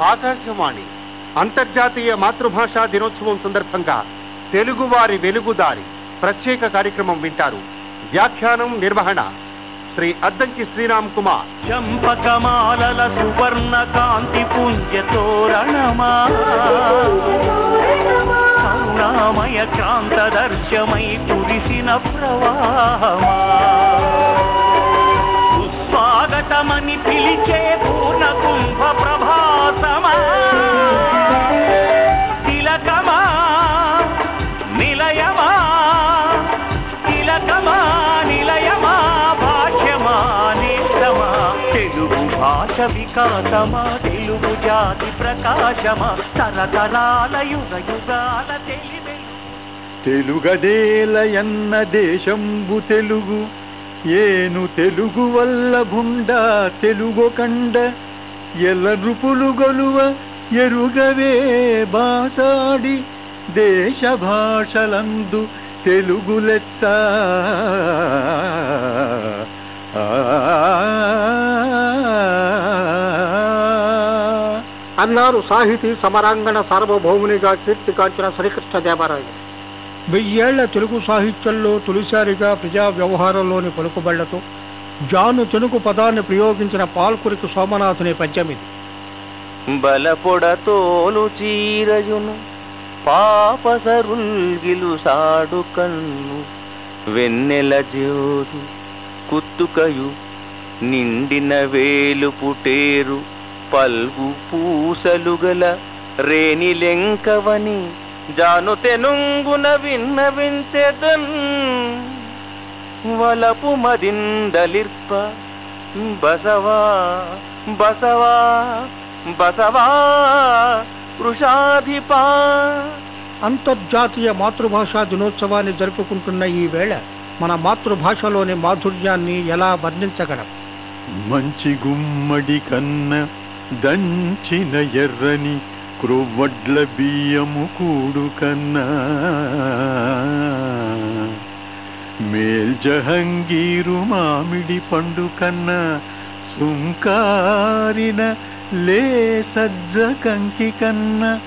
ఆకాశవాణి అంతర్జాతీయ మాతృభాషా దినోత్సవం సందర్భంగా తెలుగువారి వెలుగుదారి ప్రత్యేక కార్యక్రమం వింటారు. వ్యాఖ్యానం నిర్వహణ శ్రీ అద్దంకి శ్రీరామ్ కుమార్. చంపకమాలల సువర్ణ కాంతి పుణ్య తోరణమా? కరుణామయ క్రాంతదర్శమై కురిసిన ప్రవాహమా? స్వాగతమని పిలిచే పూర్ణ కుంభ ప్రభాసమా వికాసమా తెలుగు జాతి ప్రకాశమా తరతరాల యుగ యుగాల తెలివెలు తెలుగదేలయన్న దేశంబు తెలుగు ఏను తెలుగు వల్ల భుండ తెలుగు కండ ఎల్ల నృపులు గొలువ ఎరుగవే బాసాడి దేశ భాషలందు తెలుగులెత్త ఆ అన్నారు సాహితీ సమరాంగణ సార్వభౌమునిగా కీర్తిగాంచిన శ్రీకృష్ణ దేవరాయ వెయ్యేళ్ళ తెలుగు సాహిత్యంలో తొలిసారిగా ప్రజా వ్యవహారంలోని పలుకుబళ్ళతో జాను తెనుగు పదాన్ని ప్రయోగించిన పాల్కురికి సోమనాథుని పద్యమిది బలపొడతోలు చీరయును పాపసరుల్గిలు సాడు కన్ను వెన్నెల జ్యోతి కుత్తుకయు నిండిన వేలు పుటేరు పల్గు పూసలు గల రేణిలెంకవని జాను తెనుంగున విన్న వించెదన్ వలపు మదిందలిర్ప బసవా బసవా బసవా వృషాధిపా. అంతర్జాతీయ మాతృభాషా దినోత్సవాన్ని జరుపుకుంటున్న ఈ వేళ మన మాతృభాషలోని మాధుర్యాన్ని ఎలా వర్ణించగలం? మంచి గుమ్మడి కన్న దంచిన ఎర్రని క్రొవ్వడ్ల బియ్యము కూడు కన్నా. మేల్జహంగీరు మామిడి పండు కన్నా సుంకారిన లే సజ్జ కంకి కన్నా.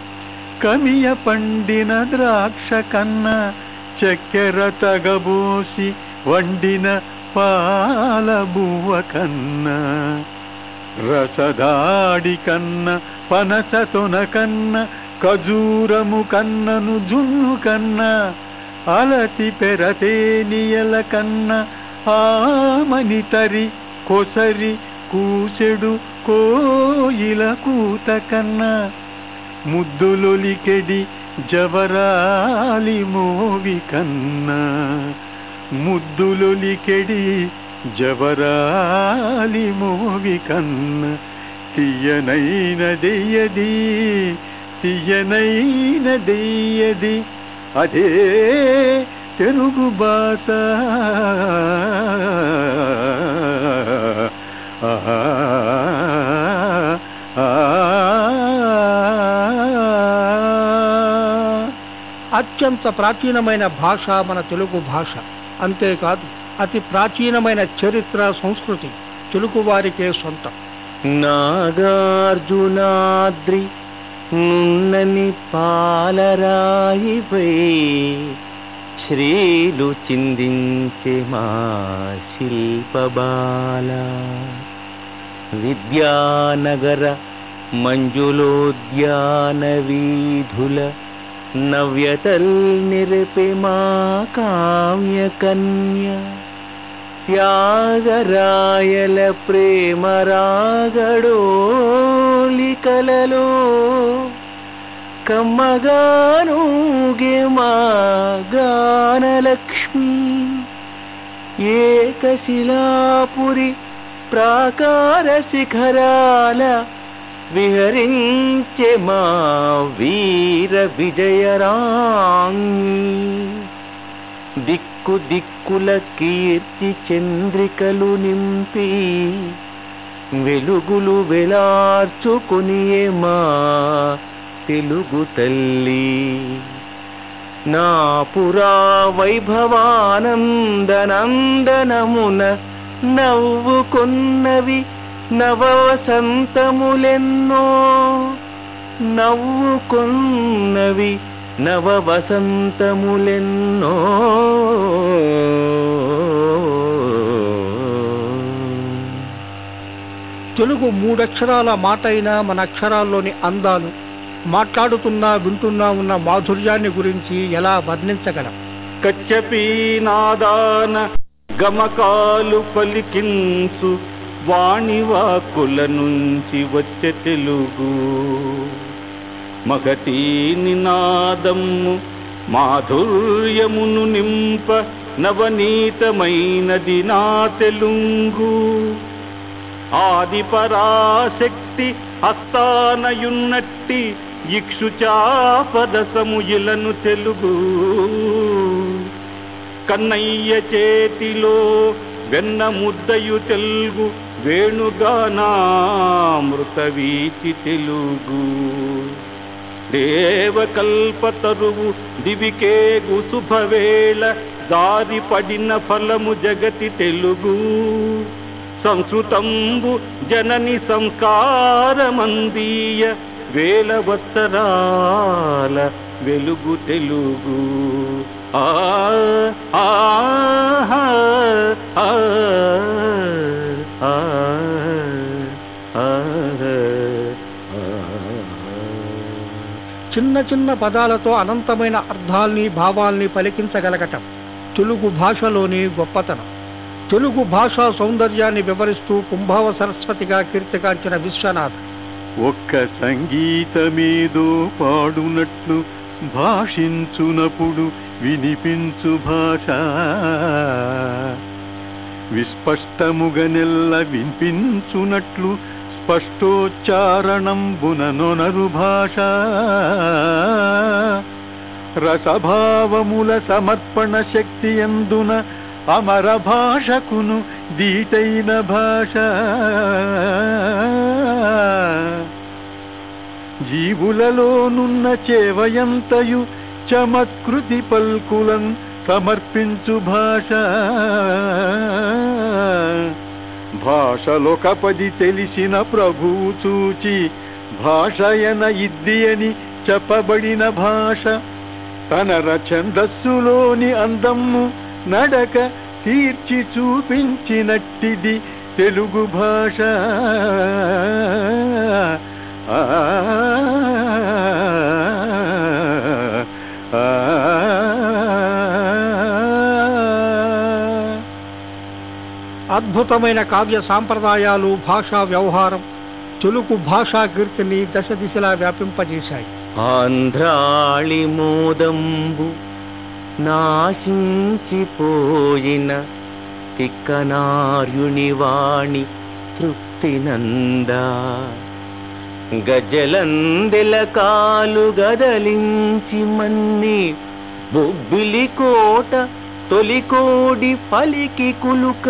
కమియ పండిన ద్రాక్ష కన్నా చక్కెర తగబోసి వండిన పాల బువ్వ కన్నా. రసదాడి కన్న పనస తొన కన్న ఖజూరము కన్నను జున్ను కన్న అలతి పెరతేనియల కన్న ఆమని తరి కొసరి కూసెడు కోయిల కూత కన్న. ముద్దులొలికెడి జవరాలి మోవి కన్నా. ముద్దులొలికెడి జవరాలి మూవి కన్న తీయనైన దెయ్యది తీయనైన దెయ్యది. అదే తెలుగు బాస అత్యంత ప్రాచీనమైన భాష మన తెలుగు భాష. అంతేకాదు అతి ప్రాచీనమైన చరిత్ర సంస్కృతి తెలుగు వారికే సొంతం. నాగార్జునాద్రి నున్నని పాలరాయిపై శ్రీలు చిందించే మా శిల్పబాల. విద్యానగర మంజులోద్యాన వీధుల నవ్యతల్ నిరపే మా త్యాగరాయల ప్రేమ రాగడోలికలలో కమ్మగానూగే మా గానలక్ష్మి ఏకశిలాపురి ప్రాకార శిఖరాల విహరించే మా వీర విజయరాంగి దిక్కు దిక్కుల కీర్తి చంద్రికలు నింపి వెలుగులు వెలార్చుకునియే మా తెలుగు తల్లి. నా పురా వైభవానందనందనమున నవ్వుకున్నవి నవవసంతములెన్నో నవ్వుకొన్నవి నవవసంతములెన్నో. తెలుగు మూడక్షరాల మాట అయినా మన అక్షరాల్లోని అందాలు మాట్లాడుతున్నా వింటున్నా ఉన్న మాధుర్యాన్ని గురించి ఎలా వర్ణించగలం? కచ్చపీనాదాన గమకాలు పలికించు వాణివాకుల నుంచి వచ్చే తెలుగు. మగటి నినాదము మాధుర్యమును నింప నవనీతమైనది నా తెలుగు. ఆది పరాశక్తి హస్తానయున్నట్టి ఇక్షుచాపదసము ఇలను తెలుగు. కన్నయ్య చేతిలో వెన్న ముద్దయు తెలుగు. వేణుగానామృతవీచి తెలుగు. దేవకల్పతరువు దివికే గుసుభవేళ దారి పడిన ఫలము జగతి తెలుగు. సంస్కృతంబు జనని సంస్కారమందీయ వేల వత్సరాల వెలుగు తెలుగు. ఆ ఆ ఆ. చిన్న చిన్న పదాలతో అనంతమైన అర్థాల్ని భావాల్ని పలికించగలగటం తెలుగు భాషలోని గొప్పతనం. తెలుగు భాషా సౌందర్యాన్ని వివరిస్తూ కుంభావ సరస్వతిగా కీర్తిగాంచిన విశ్వనాథ్. ఒక్క సంగీతమేదో పాడునట్లు భాషించునప్పుడు వినిపించు భాష. విస్పష్టముగనెల్ల వినిపించునట్లు స్పష్టోచ్చారణంబున నొనరు భాష రసభావముల సమర్పణ శక్తి ఎందున అమర భాషకును దీటైన భాష. జీవులలోనున్న చేవయంతయు చమత్కృతి పల్కులం సమర్పించు భాష. భాషలొకపది తెలిసిన ప్రభువు చూచి భాషయన ఇద్ది అని చెప్పబడిన భాష. తనర ఛందస్సులోని అందమ్ము నడక తీర్చి చూపించినట్టిది తెలుగు భాష. ఆ, ఆ, అద్భుతమైన కావ్య సాంప్రదాయాలు భాషా వ్యవహారం తెలుగు భాషా కీర్తిని దశ దిశలా వ్యాపింపజేశాయి. ఆంధ్రాళి మోదంబు నాశించిపోయిన తిక్కనార్యుని వాణి తృప్తినందా. గజలందెల కాలు గదలించి మన్ని బొబ్బిలి కోట తొలికోడి పలికి కులుక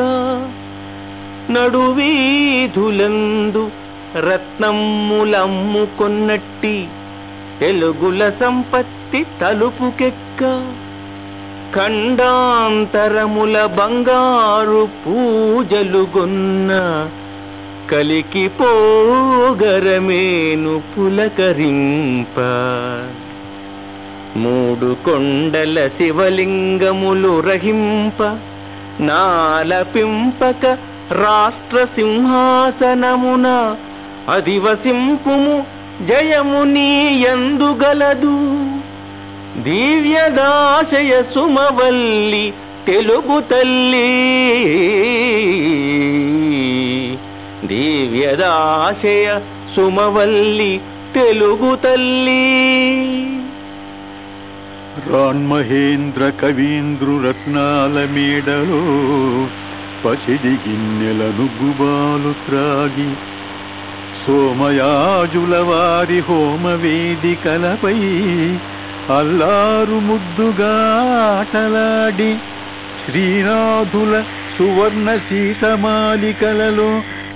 నడువీధులందు రత్నమ్ములమ్ముకొన్నట్టి తెలుగుల సంపత్తి తలుపుకెక్క ఖండాంతరముల బంగారు పూజలుగొన్న కలికి పోగరమేను పులకరింప మూడు కొండల శివలింగములు రహింప నాలపింపక రాష్ట్ర సింహాసనమున అధివసింపుము జయము నీయందుగలదు దివ్యదాశయ సుమవల్లి తెలుగు తల్లి. దివ్యదాశయ సుమవల్లి తెలుగు తల్లి. రాణ్మహేంద్ర కవీంద్రు రత్నాల మేడలో పసిడి గిన్నెలను గుబాలు త్రాగి సోమయాజుల వారి హోమ వేదికలపై అల్లారు ముద్దుగా ఆటలాడి శ్రీనాథుల సువర్ణ సీతమాలికలలో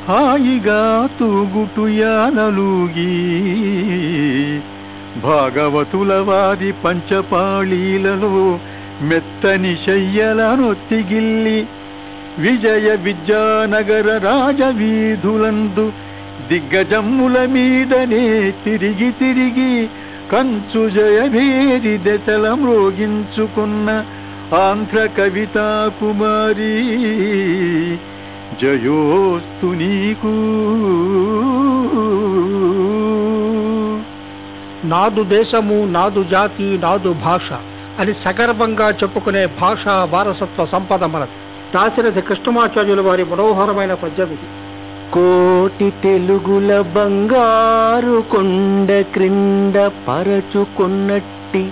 హాయిగా తూగుటుయాలూగి భాగవతులవాది పంచపాళీలలో మెత్తని శయ్యల తిగిల్లి విజయ విద్యానగర రాజవీధులందు దిగ్గజమ్ముల మీదనే తిరిగి తిరిగి కంచు జయభేరి దశల మ్రోగించుకున్న ఆంధ్ర కవితా కుమారి. జయోస్తు నీకు. నాదు దేశము నాదు జాతి నాదు భాష అని సగర్వంగా చెప్పుకునే భాష వారసత్వ సంపద మనది. దాశరథి కృష్ణమాచార్యుల వారి మనోహరమైన పద్యం ఇది కోటి తెలుగుల బంగారు కొండ క్రింద పరచుకున్నట్టి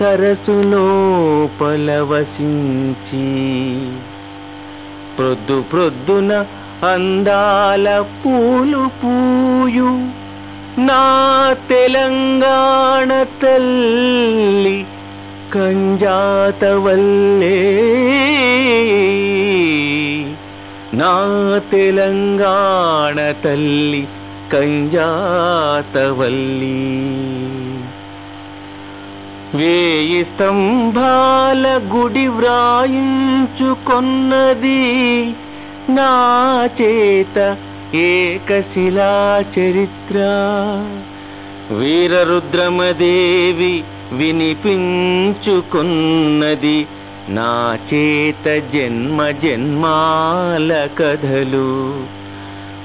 సరసులో పలవసించి ప్రొద్దు ప్రొద్దున అందాల పూలు పూయు నా తెలంగాణ తల్లి కంజాతవల్లే. నా తెలంగాణ తల్లి కంజాతవల్లి. వేయి స్తంభాల గుడి వ్రాయించుకొన్నది నా చేత ఏకశిలా చరిత్ర. వీరరుద్రమదేవి వినిపించుకున్నది నా చేత జన్మ జన్మాల కథలు.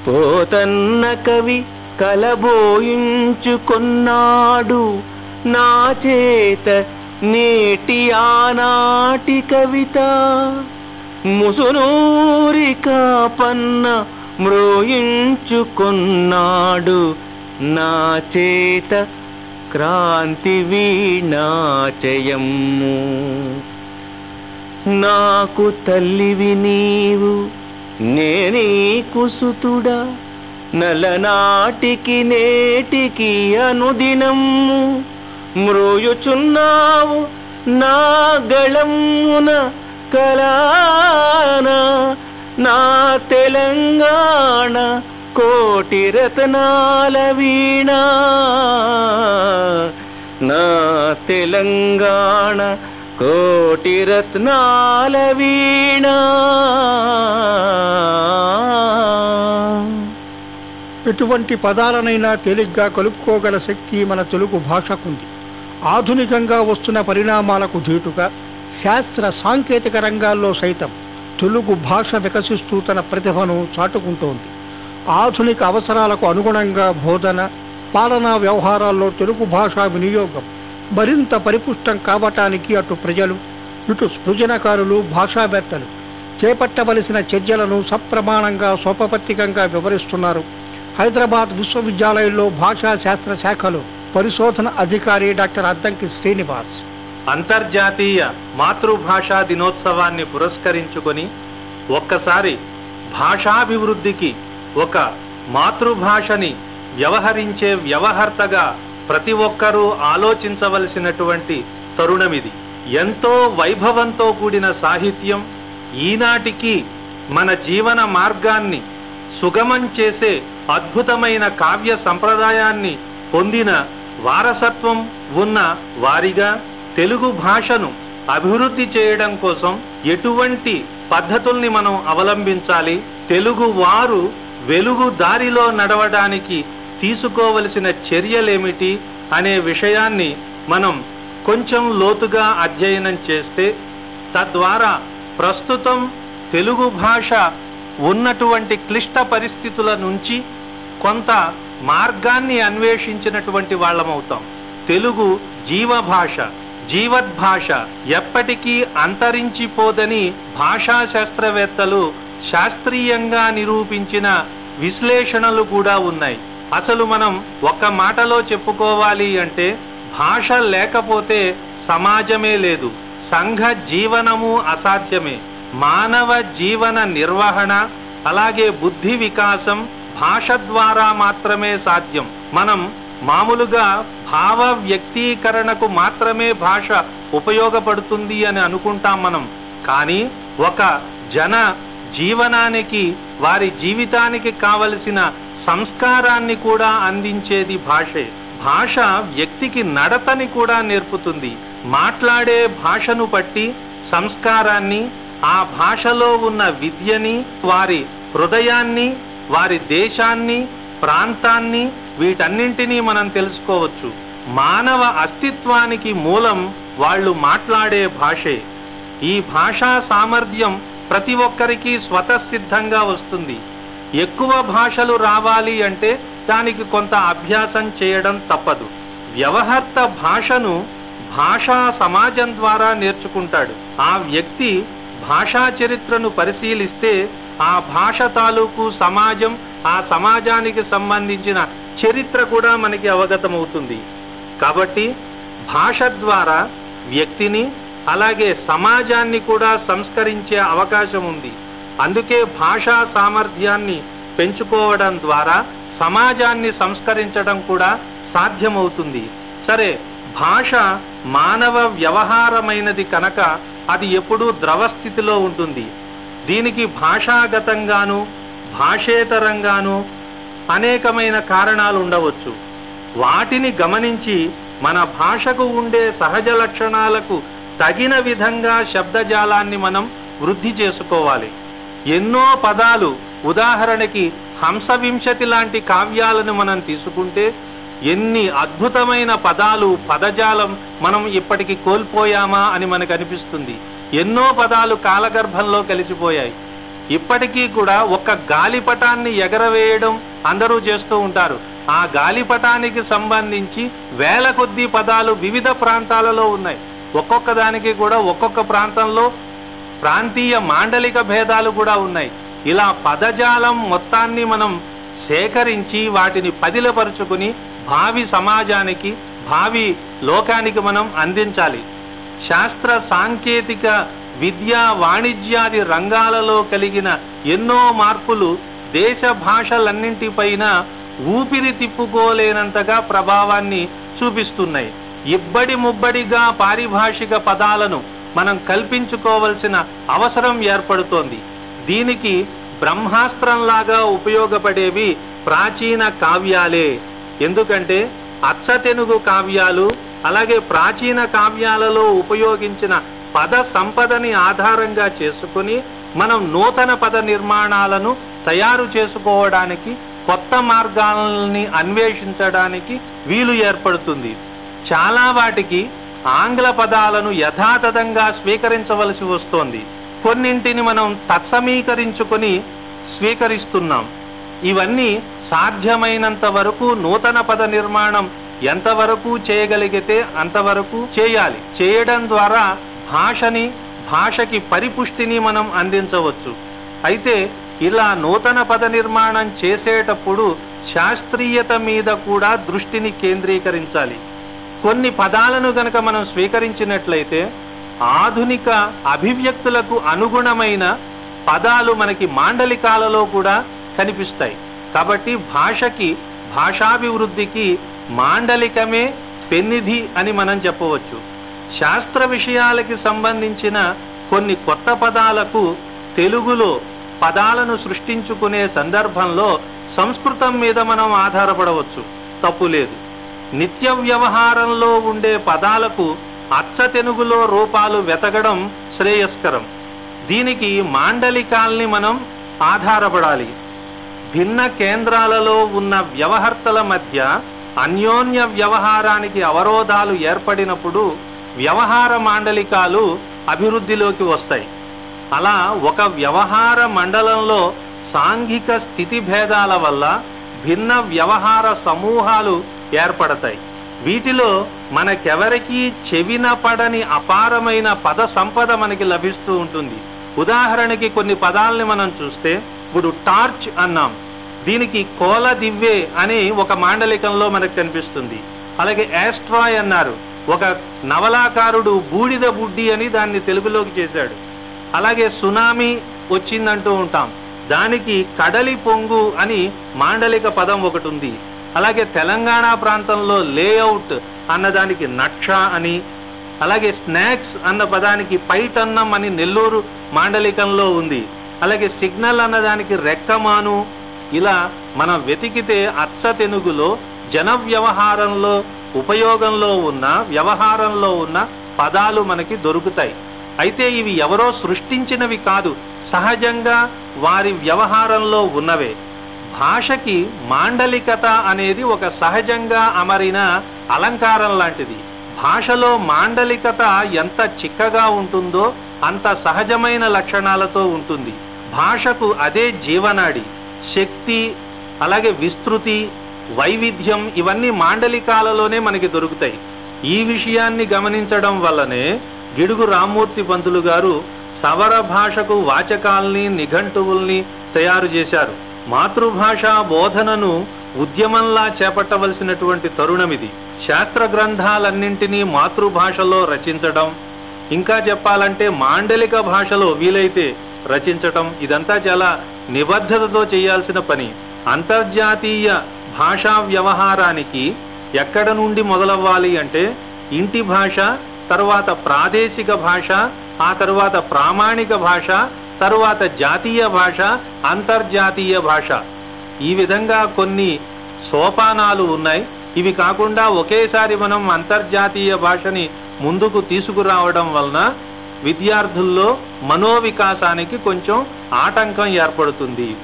పోతన్న కవి కలబోయించుకున్నాడు నా చేత నేటి ఆనాటి కవిత. ముసునూరి కాపన్న మ్రోయించుకున్నాడు. నా చేత క్రాంతి వీణాచయము నాకు తల్లివి నీవు నేనే కుసుతుడా. నలనాటికి నేటికి అనుదినము. మ్రోయుచున్నావు నా గళమున కలాన. నా తెలంగాణ కోటి రతనాల వీణ. నా తెలంగాణ కోటి రత్నాల వీణ. ఎటువంటి పదాలనైనా తేలిగ్గా కలుపుకోగల శక్తి మన తెలుగు భాషకుంది. ఆధునికంగా వస్తున్న పరిణామాలకు ధీటుగా శాస్త్ర సాంకేతిక రంగాల్లో సైతం తెలుగు భాష వికసిస్తూ తన ప్రతిభను చాటుకుంటోంది. ఆధునిక అవసరాలకు అనుగుణంగా బోధన పాలనా వ్యవహారాల్లో తెలుగు భాషా వినియోగం మరింత పరిపుష్టం కావటానికి అటు ప్రజలు ఇటు సృజనకారులు భాషావేత్తలు చేపట్టవలసిన చర్యలను సప్రమాణంగా సోపపత్తికంగా వివరిస్తున్నారు. హైదరాబాద్ విశ్వవిద్యాలయంలో భాషా శాస్త్ర శాఖలో పరిశోధన అధికారి డాక్టర్ అద్దంకి శ్రీనివాస్. అంతర్జాతీయ మాతృభాషా దినోత్సవాన్ని పురస్కరించుకొని ఒక్కసారి భాషాభివృద్ధికి ఒక మాతృభాషని వ్యవహరించే వ్యవహర్తగా ప్రతి ఒక్కరూ ఆలోచించవలసినటువంటి తరుణమిది. ఎంతో వైభవంతో కూడిన సాహిత్యం ఈనాటికి మన జీవన మార్గాన్ని సుగమం చేసే అద్భుతమైన కావ్య సంప్రదాయాన్ని పొందిన వారసత్వం ఉన్న వారిగా తెలుగు భాషను అభివృద్ధి చేయడం కోసం ఎటువంటి పద్ధతుల్ని మనం అవలంబించాలి? తెలుగు వారు వెలుగు దారిలో నడవడానికి తీసుకోవలసిన చర్యలేమిటి అనే విషయాన్ని మనం కొంచెం లోతుగా అధ్యయనం చేస్తే తద్వారా ప్రస్తుతం తెలుగు భాష ఉన్నటువంటి క్లిష్ట పరిస్థితుల నుంచి కొంత మార్గాన్ని అన్వేషించినటువంటి వాళ్ళమవుతాం. తెలుగు జీవభాష జీవద్భాష ఎప్పటికీ అంతరించిపోదని భాషా శాస్త్రవేత్తలు శాస్త్రీయంగా నిరూపించిన విశ్లేషణలు కూడా ఉన్నాయి. అసలు మనం ఒక్క మాటలో చెప్పుకోవాలి అంటే భాష లేకపోతే సమాజమే లేదు. సంఘ జీవనము అసాధ్యమే. మానవ జీవన నిర్వహణ అలాగే బుద్ధి వికాసం భాష ద్వారా మాత్రమే సాధ్యం. మనం మామూలుగా భావ వ్యక్తీకరణకు మాత్రమే భాష ఉపయోగపడుతుంది అని అనుకుంటాం మనం. కానీ ఒక జన జీవనానికి వారి జీవితానికి కావలసిన సంస్కారాన్ని కూడా అందించేది భాషే. భాష వ్యక్తికి నడతని కూడా నేర్పుతుంది. మాట్లాడే భాషను బట్టి సంస్కారాన్ని ఆ భాషలో ఉన్న విద్యని వారి హృదయాన్ని వారి దేశాన్ని ప్రాంతాన్ని వీటన్నింటినీ మనం తెలుసుకోవచ్చు. మానవ అస్తిత్వానికి మూలం వాళ్ళు మాట్లాడే భాషే. ఈ భాషా సామర్థ్యం ప్రతి ఒక్కరికి స్వతసిద్ధంగా వస్తుంది. ఎక్కువ భాషలు రావాలి అంటే దానికి కొంత అభ్యాసం చేయడం తప్పదు. వ్యవహర్త భాషను భాషా సమాజం ద్వారా నేర్చుకుంటాడు. ఆ వ్యక్తి భాషా చరిత్రను పరిశీలిస్తే ఆ భాష తాలూకు సమాజం ఆ సమాజానికి సంబంధించిన చరిత్ర కూడా మనకి అవగతమవుతుంది. కాబట్టి భాష ద్వారా వ్యక్తిని అలాగే సమాజాన్ని కూడా సంస్కరించే అవకాశం ఉంది. అందుకే భాషా సామర్థ్యాన్ని పెంచుకోవడం ద్వారా సమాజాన్ని సంస్కరించడం కూడా సాధ్యమవుతుంది. సరే భాష మానవ వ్యవహారమైనది కనుక అది ఎప్పుడూ ద్రవ స్థితిలో ఉంటుంది. దీనికి భాషాగతంగాను భాషేతరంగానూ అనేకమైన కారణాలు ఉండవచ్చు వాటిని గమనించి మన భాషకు ఉండే సహజ లక్షణాలకు తగిన విధంగా శబ్దజాలాన్ని మనం వృద్ధి చేసుకోవాలి. ఎన్నో పదాలు ఉదాహరణకి హంసవింశతి లాంటి కావ్యాలను మనం తీసుకుంటే ఎన్ని అద్భుతమైన పదాలు పదజాలం మనం ఇప్పటికి కోల్పోయామా అని మనకు అనిపిస్తుంది. ఎన్నో పదాలు కాలగర్భంలో కలిసిపోయాయి. ఇప్పటికీ కూడా ఒక గాలిపటాన్ని ఎగరవేయడం అందరూ చేస్తూ ఉంటారు. ఆ గాలిపటానికి సంబంధించి వేల కొద్ది పదాలు వివిధ ప్రాంతాలలో ఉన్నాయి. ఒక్కొక్క దానికి కూడా ఒక్కొక్క ప్రాంతంలో ప్రాంతీయ మాండలిక భేదాలు కూడా ఉన్నాయి. ఇలా పదజాలం మొత్తాన్ని మనం సేకరించి వాటిని పదిలపరుచుకుని భావి సమాజానికి భావి లోకానికి మనం అందించాలి. శాస్త్ర సాంకేతిక విద్యా వాణిజ్యాది రంగాలలో కలిగిన ఎన్నో మార్పులు దేశ భాషలన్నింటిపైన ఊపిరి తిప్పుకోలేనంతగా ప్రభావాన్ని చూపిస్తున్నాయి. ఇబ్బడి ముబ్బడిగా పారిభాషిక పదాలను మనం కల్పించుకోవలసిన అవసరం ఏర్పడుతోంది. దీనికి బ్రహ్మాస్త్రంలాగా ఉపయోగపడేవి ప్రాచీన కావ్యాలే. ఎందుకంటే అచ్చతెనుగు కావ్యాలు అలాగే ప్రాచీన కావ్యాలలో ఉపయోగించిన పద సంపదని ఆధారంగా చేసుకుని మనం నూతన పద నిర్మాణాలను తయారు చేసుకోవడానికి కొత్త మార్గాలని అన్వేషించడానికి వీలు ఏర్పడుతుంది. చాలా వాటికి ఆంగ్ల పదాలను యథాతథంగా స్వీకరించవలసి వస్తోంది. కొన్నింటిని మనం తత్సమీకరించుకొని స్వీకరిస్తున్నాం. ఇవన్నీ సాధ్యమైనంత వరకు నూతన పద నిర్మాణం ఎంతవరకు చేయగలిగితే అంతవరకు చేయాలి. చేయడం ద్వారా భాషని భాషకి పరిపుష్టిని మనం అందించవచ్చు. అయితే ఇలా నూతన పద నిర్మాణం చేసేటప్పుడు శాస్త్రీయత మీద కూడా దృష్టిని కేంద్రీకరించాలి. కొన్ని పదాలను గనక మనం స్వీకరించినట్లయితే ఆధునిక అభివ్యక్తులకు అనుగుణమైన పదాలు మనకి మాండలికాలలో కూడా కనిపిస్తాయి. కాబట్టి భాషకి భాషాభివృద్ధికి మాండలికమే పెన్నిధి అని మనం చెప్పవచ్చు. శాస్త్ర విషయాలకి సంబంధించిన కొన్ని కొత్త పదాలకు తెలుగులో పదాలను సృష్టించుకునే సందర్భంలో సంస్కృతం మీద మనం ఆధారపడవచ్చు. తప్పు లేదు. నిత్య వ్యవహారంలో ఉండే పదాలకు అచ్చ తెలుగులో రూపాలు వెతకడం శ్రేయస్కరం. దీనికి మాండలికాల్ని మనం ఆధారపడాలి. భిన్న కేంద్రాలలో ఉన్న వ్యవహర్తల మధ్య అన్యోన్య వ్యవహారానికి అవరోధాలు ఏర్పడినప్పుడు వ్యవహార మాండలికాలు అభివృద్ధిలోకి వస్తాయి. అలా ఒక వ్యవహార మండలంలో సాంఘిక స్థితి భేదాల వల్ల భిన్న వ్యవహార సమూహాలు ఏర్పడతాయి. వీటిలో మనకెవరికీ చెవిన పడని అపారమైన పద సంపద మనకి లభిస్తూ ఉంటుంది. ఉదాహరణకి కొన్ని పదాలని మనం చూస్తే ఇప్పుడు టార్చ్ అన్నాం. దీనికి కోల దివ్వే అని ఒక మాండలికంలో మనకు కనిపిస్తుంది. అలాగే యాస్ట్రాయ్ అన్నారు. ఒక నవలాకారుడు బూడిద బుడ్డి అని దాన్ని తెలుగులోకి చేశాడు. అలాగే సునామీ వచ్చిందంటూ ఉంటాం. దానికి కడలి పొంగు అని మాండలిక పదం ఒకటి ఉంది అలాగే తెలంగాణ ప్రాంతంలో లేఅవుట్ అన్నదానికి నక్ష అని అలాగే స్నాక్స్ అన్న పదానికి పైటన్నం అని నెల్లూరు మాండలికంలో ఉంది. అలాగే సిగ్నల్ అన్నదానికి రెక్కమాను ఇలా మనం వెతికితే అచ్చ తెనుగులో జన వ్యవహారంలో ఉపయోగంలో ఉన్న వ్యవహారంలో ఉన్న పదాలు మనకి దొరుకుతాయి. అయితే ఇవి ఎవరో సృష్టించినవి కాదు సహజంగా వారి వ్యవహారంలో ఉన్నవే. భాషకి మాండలికత అనేది ఒక సహజంగా అమరిన అలంకారం లాంటిది. భాషలో మాండలికత ఎంత చిక్కగా ఉంటుందో అంత సహజమైన లక్షణాలతో ఉంటుంది. భాషకు అదే జీవనాడి. శక్తి అలాగే విస్తృతి వైవిధ్యం ఇవన్నీ మాండలికాలలోనే మనకి దొరుకుతాయి. ఈ విషయాన్ని గమనించడం వల్లనే గిడుగు రామ్మూర్తి పంతులు గారు సవర భాషకు వాచకాల్ని నిఘంటువుల్ని తయారు చేశారు. మాతృభాష బోధనను ఉద్యమంలా చేపట్టవలసినటువంటి తరుణమిది శాస్త్ర గ్రంథాలన్నింటినీ మాతృభాషలో రచించడం ఇంకా చెప్పాలంటే మాండలిక భాషలో వీలైతే రచించటం ఇదంతా చాలా నిబద్ధతతో చేయాల్సిన పని. అంతర్జాతీయ భాషా వ్యవహారానికి ఎక్కడ నుండి మొదలవ్వాలి అంటే ఇంటి భాష తర్వాత ప్రాదేశిక భాష ఆ తర్వాత ప్రామాణిక భాష తర్వాత జాతీయ భాష అంతర్జాతీయ భాష. ఈ విధంగా కొన్ని సోపానాలు ఉన్నాయి. ఇవి కాకుండా ఒకేసారి మనం అంతర్జాతీయ భాషని ముందుకు తీసుకురావడం వలన విద్యార్థుల్లో మనోవికాసానికి కొంచెం ఆటంకం ఏర్పడుతుంది.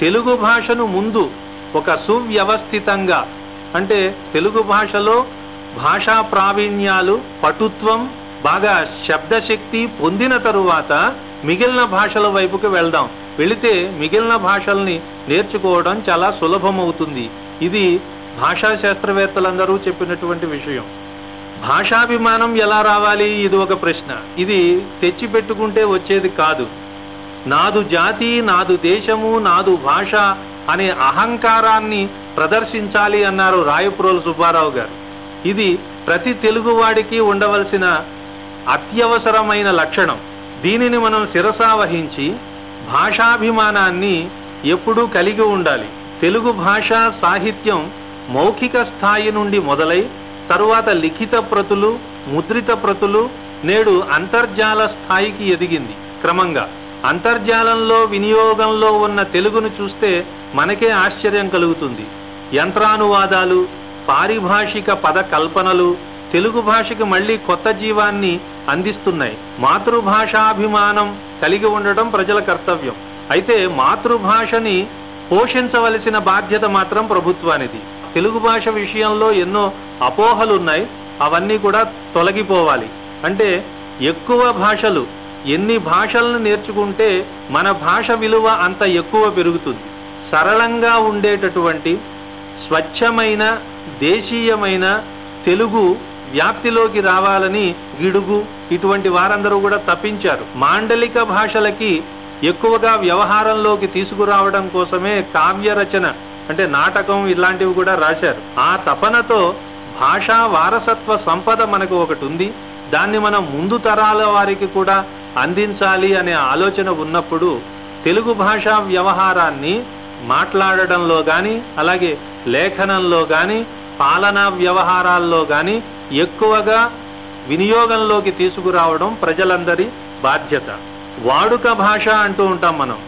తెలుగు భాషను ముందు ఒక సువ్యవస్థితంగా అంటే తెలుగు భాషలో భాషా ప్రావీణ్యాలు పటుత్వం బాగా శబ్దశక్తి పొందిన తరువాత మిగిలిన భాషల వైపుకి వెళ్దాం. వెళితే మిగిలిన భాషల్ని నేర్చుకోవడం చాలా సులభమవుతుంది. ఇది భాషా శాస్త్రవేత్తలందరూ చెప్పినటువంటి విషయం. భాషాభిమానం ఎలా రావాలి? ఇది ఒక ప్రశ్న. ఇది తెచ్చిపెట్టుకుంటే వచ్చేది కాదు. నాదు జాతి నాదు దేశము నాదు భాష అనే అహంకారాన్ని ప్రదర్శించాలి అన్నారు రాయపురోలు సుబ్బారావు గారు. ఇది ప్రతి తెలుగువాడికి ఉండవలసిన అత్యవసరమైన లక్షణం. దీనిని మనం శిరసా వహించి భాషాభిమానాన్ని ఎప్పుడూ కలిగి ఉండాలి. తెలుగు భాష సాహిత్యం మౌఖిక స్థాయి నుండి మొదలై తరువాత లిఖిత ప్రతులు ముద్రిత ప్రతులు నేడు అంతర్జాల స్థాయికి ఎదిగింది. క్రమంగా అంతర్జాలంలో వినియోగంలో ఉన్న తెలుగును చూస్తే మనకే ఆశ్చర్యం కలుగుతుంది. యంత్రానువాదాలు పారిభాషిక పద కల్పనలు తెలుగు భాషకి మళ్ళీ కొత్త జీవాన్ని అందిస్తున్నాయి. మాతృభాషాభిమానం కలిగి ఉండటం ప్రజల కర్తవ్యం. అయితే మాతృభాషని పోషించవలసిన బాధ్యత మాత్రం ప్రభుత్వానిది. తెలుగు భాష విషయంలో ఎన్నో అపోహలున్నాయి. అవన్నీ కూడా తొలగిపోవాలి. అంటే ఎక్కువ భాషలు ఎన్ని భాషలను నేర్చుకుంటే మన భాష విలువ అంత ఎక్కువ పెరుగుతుంది. సరళంగా ఉండేటటువంటి స్వచ్ఛమైన దేశీయమైన తెలుగు వ్యాప్తిలోకి రావాలని గిడుగు ఇటువంటి వారందరూ కూడా తప్పించారు. మాండలిక భాషలకి ఎక్కువగా వ్యవహారంలోకి తీసుకురావడం కోసమే కావ్య రచన అంటే నాటకం ఇలాంటివి కూడా రాశారు. ఆ తపనతో భాషా వారసత్వ సంపద మనకు ఒకటి ఉంది. దాన్ని మనం ముందు తరాల వారికి కూడా అందించాలి అనే ఆలోచన ఉన్నప్పుడు తెలుగు భాషా వ్యవహారాన్ని మాట్లాడడంలో కానీ అలాగే లేఖనంలో కానీ పాలనా వ్యవహారాల్లో కానీ ఎక్కువగా వినియోగంలోకి తీసుకురావడం ప్రజలందరి బాధ్యత. వాడుక భాష అంటూ ఉంటాం మనం.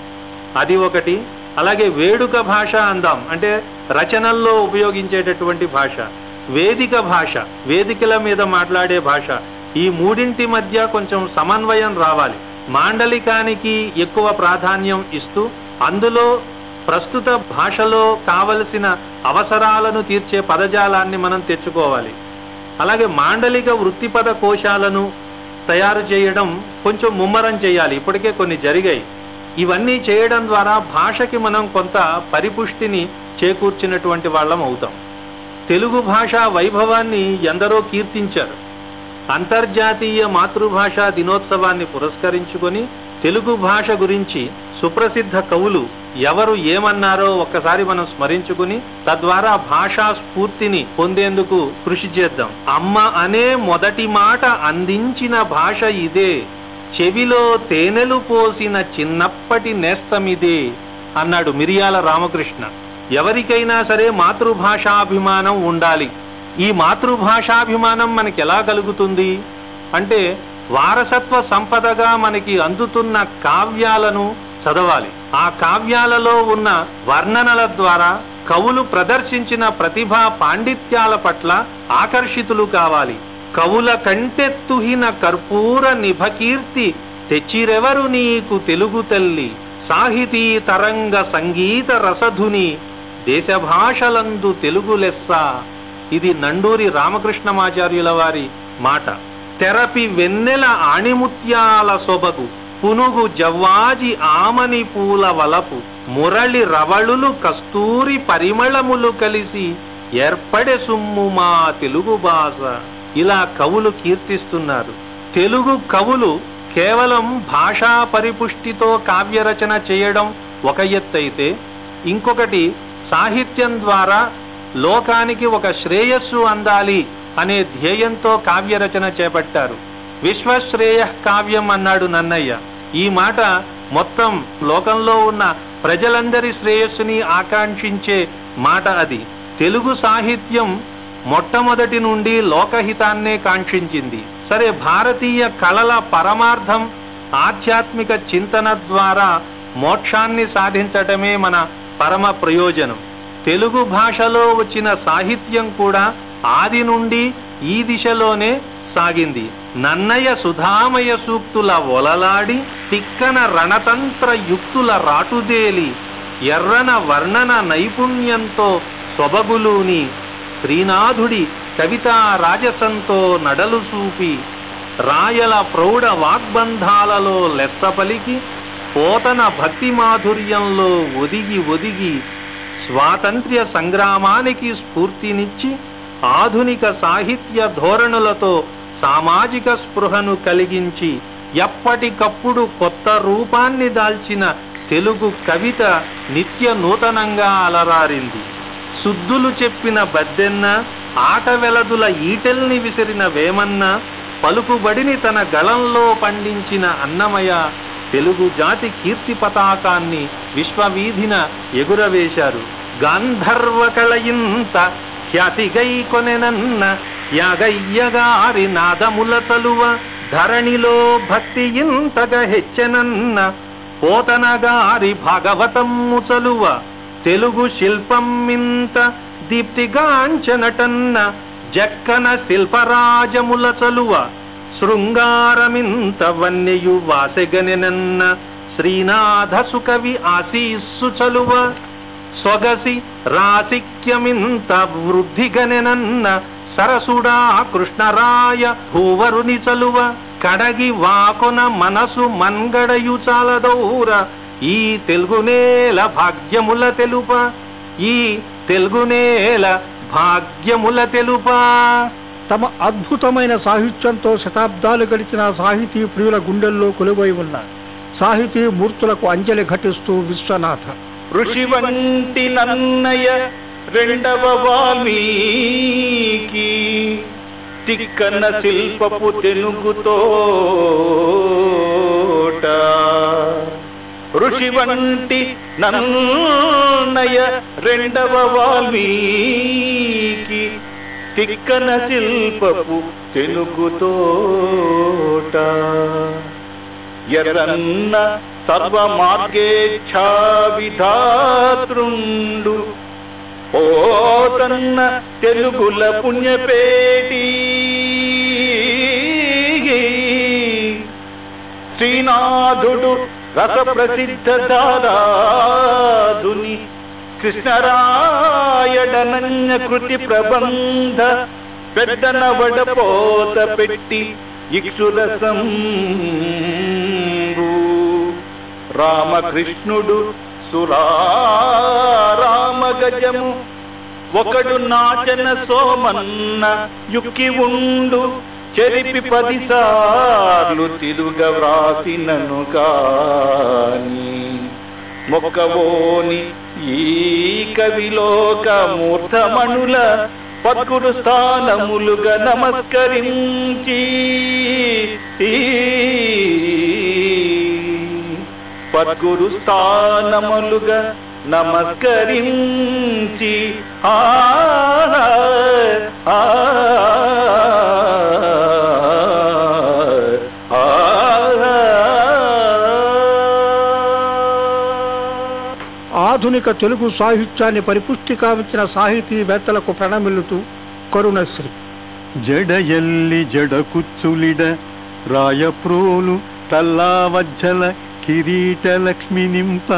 అది ఒకటి. అలాగే వేడుక భాష అందాం. అంటే రచనల్లో ఉపయోగించేటటువంటి భాష. వేదిక భాష వేదికల మీద మాట్లాడే భాష. ఈ మూడింటి మధ్య కొంచెం సమన్వయం రావాలి. మాండలికానికి ఎక్కువ ప్రాధాన్యం ఇస్తూ అందులో ప్రస్తుత భాషలో కావలసిన అవసరాలను తీర్చే పదజాలాన్ని మనం తెచ్చుకోవాలి. అలాగే మాండలిక వృత్తిపద కోశాలను తయారు చేయడం కొంచెం ముమ్మరం చేయాలి. ఇప్పటికే కొన్ని జరిగాయి. ఇవన్నీ చేయడం ద్వారా భాషకి మనం కొంత పరిపుష్టిని చేకూర్చినటువంటి వాళ్ళం అవుతాం. తెలుగు భాష వైభవాన్ని ఎందరో కీర్తించారు. అంతర్జాతీయ మాతృభాషా దినోత్సవాన్ని పురస్కరించుకొని తెలుగు భాష గురించి సుప్రసిద్ధ కవులు ఎవరు ఏమన్నారో ఒక్కసారి మనం స్మరించుకుని తద్వారా భాషా స్ఫూర్తిని పొందేందుకు కృషి చేద్దాం. అమ్మ అనే మొదటి మాట అందించిన భాష ఇదే. చెవిలో తేనెలు పోసిన చిన్నప్పటి నేస్తమిదే అన్నాడు మిరియాల రామకృష్ణ. ఎవరికైనా సరే మాతృభాషాభిమానం ఉండాలి. ఈ మాతృభాషాభిమానం మనకి ఎలా కలుగుతుంది? అంటే వారసత్వ సంపదగా మనకి అందుతున్న కావ్యాలను చదవాలి. ఆ కావ్యాలలో ఉన్న వర్ణనల ద్వారా కవులు ప్రదర్శించిన ప్రతిభా పాండిత్యాల పట్ల ఆకర్షితులు కావాలి. కవుల కంటెత్తుహిన కర్పూర నిభకీర్తి తెచ్చిరెవరు నీకు తెలుగు తల్లి? సాహితీ తరంగ సంగీత రసధుని దేశభాషలందు తెలుగు లెస్స? ఇది నండూరి రామకృష్ణమాచార్యుల వారి మాట. తెరపి వెన్నెల ఆణిముత్యాల సొబగు. పునుగు జవ్వాజి ఆమని పూల వలపు మురళి రవళులు కస్తూరి పరిమళములు కలిసి ఏర్పడే సుమ్ము మా తెలుగు భాష. ఇలా కవులు కీర్తిస్తున్నారు. తెలుగు కవులు కేవలం భాషా పరిపుష్టితో కావ్యరచన చేయడం ఒక ఎత్తైతే ఇంకొకటి సాహిత్యం ద్వారా లోకానికి ఒక శ్రేయస్సు అందాలి అనే ధ్యేయంతో కావ్యరచన చేపట్టారు. విశ్వశ్రేయ కావ్యం అన్నాడు నన్నయ్య. ఈ మాట మొత్తం లోకంలో ఉన్న ప్రజలందరి శ్రేయస్సుని ఆకాంక్షించే మాట అది. తెలుగు సాహిత్యం మొట్టమొదటి నుండి లోకహితాన్నే కాంక్షించింది. సరే భారతీయ కళల పరమార్థం ఆధ్యాత్మిక చింతన ద్వారా మోక్షాన్ని సాధించటమే మన పరమ ప్రయోజనం. తెలుగు భాషలో వచ్చిన సాహిత్యం కూడా ఆది నుండి ఈ దిశలోనే సాగింది. నన్నయ సుధామయ సూక్తుల ఒలలాడి తిక్కన రణతంత్ర యుక్తుల రాటుదేలి ఎర్రన వర్ణన నైపుణ్యంతో సొబగులూని శ్రీనాథుడి కవితా రాజసంతో నడలు చూపి రాయల ప్రౌఢ వాగ్బంధాలలో లెస్సపలికి పోతన భక్తి మాధుర్యంలో ఒదిగి ఒదిగి స్వాతంత్ర్య సంగ్రామానికి స్ఫూర్తినిచ్చి ఆధునిక సాహిత్య ధోరణులతో సామాజిక స్పృహను కలిగించి ఎప్పటికప్పుడు కొత్త రూపాన్ని దాల్చిన తెలుగు కవిత నిత్య నూతనంగా అలరారింది. శుద్ధులు చెప్పిన బద్దెన్న ఆట వెలదుల ఈటెల్ని విసిరిన వేమన్న పలుకుబడిని తన గళంలో పండించిన అన్నమయ తెలుగు జాతి కీర్తి పతాకాన్ని విశ్వవీధిన ఎగురవేశారు. గాంధర్వ కళయింత ఖ్యాతిగై కొనెనన్న యాగయ్యగారి నాదముల తలువ ధరణిలో భక్తి ఇంతగా హెచ్చెనన్న పోతనగారి భాగవతమ్ము చలువ తెలుగు శిల్పం ఇంత దీప్తిగాంచనటన్న జక్కన శిల్పరాజముల చలువ శృంగారమింత వన్యయు వాసెగనెనన్న శ్రీనాథ సుకవి ఆశీస్సు చలువ సొగసి రాసిక్యమింత వృద్ధిగనెనన్న సరసుడా కృష్ణరాయ భూవరుని చలువ కడగి వాకొన మనసు మన్గడయు చాలదౌర ఈ తెలుగునేల భాగ్యముల తెలుప ఈ తెలుగునేల భాగ్యముల తెలుపా. తమ అద్భుతమైన సాహిత్యంతో శతాబ్దాలు గడిచిన సాహితీ ప్రియుల గుండెల్లో కొలువై ఉన్న సాహితీ మూర్తులకు అంజలి ఘటిస్తూ విశ్వనాథ. ఋషి వంటి నన్నయ రెండవ వాల్మీకి తిక్కన శిల్పపు తెనుగుతోట ఋషి వంటి నన్నయ రెండవ వాల్మీకి తిక్కన శిల్పపు తెనుగుతోట ఎర్రన్న సర్వమార్గేచ్ఛా విధాతృండు విధాతృండు పోతన్న తెలుగుల పుణ్యపేటి. శ్రీనాథుడు రస ప్రసిద్ధ దాదాదుని కృష్ణరాయడనన్య కృతి ప్రబంధ పెద్దన వడపోత పెట్టి ఇక్షురసం రామకృష్ణుడు సురారామ గజము ఒకడు నాచన సోమన్న యుక్కి ఉండు. చెరిపి పదిసార్లు తిరుగ వ్రాసినను కాని మొక్కవోని ఈ కవిలోకమూర్ధమణుల పద్గురు స్థానములుగా నమస్కరించి. సద్గురు స్థానములుగా నమస్కరించి ఆ ఆధునిక తెలుగు సాహిత్యాన్ని పరిపుష్టి కావించిన సాహితీవేత్తలకు ప్రణమిల్లుతూ కరుణశ్రీ జడయల్లి జడకుచ్చులిడ రాయప్రోలు తల్లావజ్జల కిరీట లక్ష్మి నింప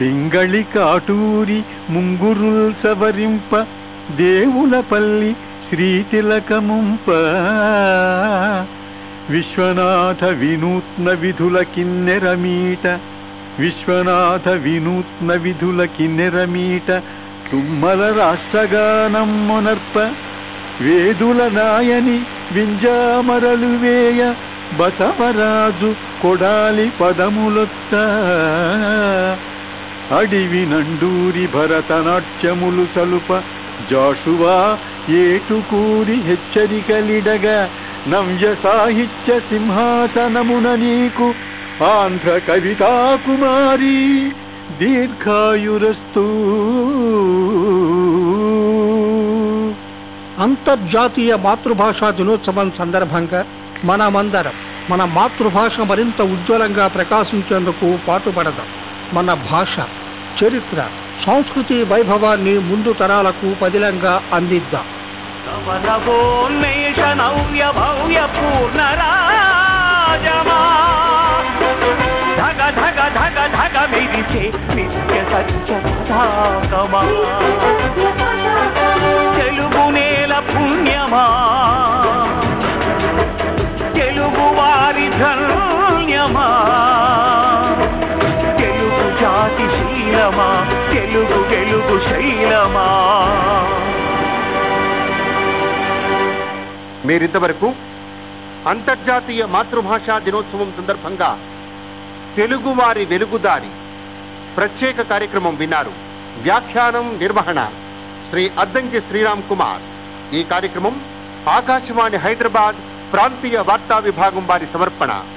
పింగళి కాటూరి ముంగురుల్ సవరింప. దేవులపల్లి శ్రీతిలకముంప విశ్వనాథ వినూత్న విధుల కిన్నెరమీట విశ్వనాథ వినూత్న విధుల కిన్నెరమీట తుమ్మల రాష్ట్రగానం మొనర్ప. వేదుల నాయని వింజామరలు వేయ. బసవరాజు కొడాలి పదములొత్త. అడివి నండూరి భరతనాట్యములు సలుప. జాషువా ఏటుకూరి హెచ్చరికలిడగా. నవ్య సాహిత్య సింహాసనమున నీకు ఆంధ్ర కవితా కుమారి దీర్ఘాయురస్తూ. అంతర్జాతీయ మాతృభాషా దినోత్సవం సందర్భంగా మనమందరం మన మాతృభాష మరింత ఉజ్వలంగా ప్రకాశించేందుకు పాటుపడదాం. మన భాష చరిత్ర సంస్కృతి వైభవాన్ని ముందు తరాలకు పదిలంగా అందిద్దాం. నవ్య భవ్య పూర్ణరాజమా. ధగ ధగ ధగ ధగ మెరిసే నిత్య సత్య పతాకమా తెలుగు నేల పుణ్యమా. ధన్యమా తెలుగు జాతి శీలమా? తెలుగు వెలుగు శైలమా? మీరింతవరకు అంతర్జాతీయ మాతృభాషా దినోత్సవం సందర్భంగా తెలుగువారి వెలుగుదారి ప్రత్యేక కార్యక్రమం విన్నారు. వ్యాఖ్యానం నిర్వహణ శ్రీ అద్దంకి శ్రీరామ్ కుమార్. ఈ కార్యక్రమం ఆకాశవాణి హైదరాబాద్ ప్రాంతీయ వార్తా విభాగం వారి సమర్పణ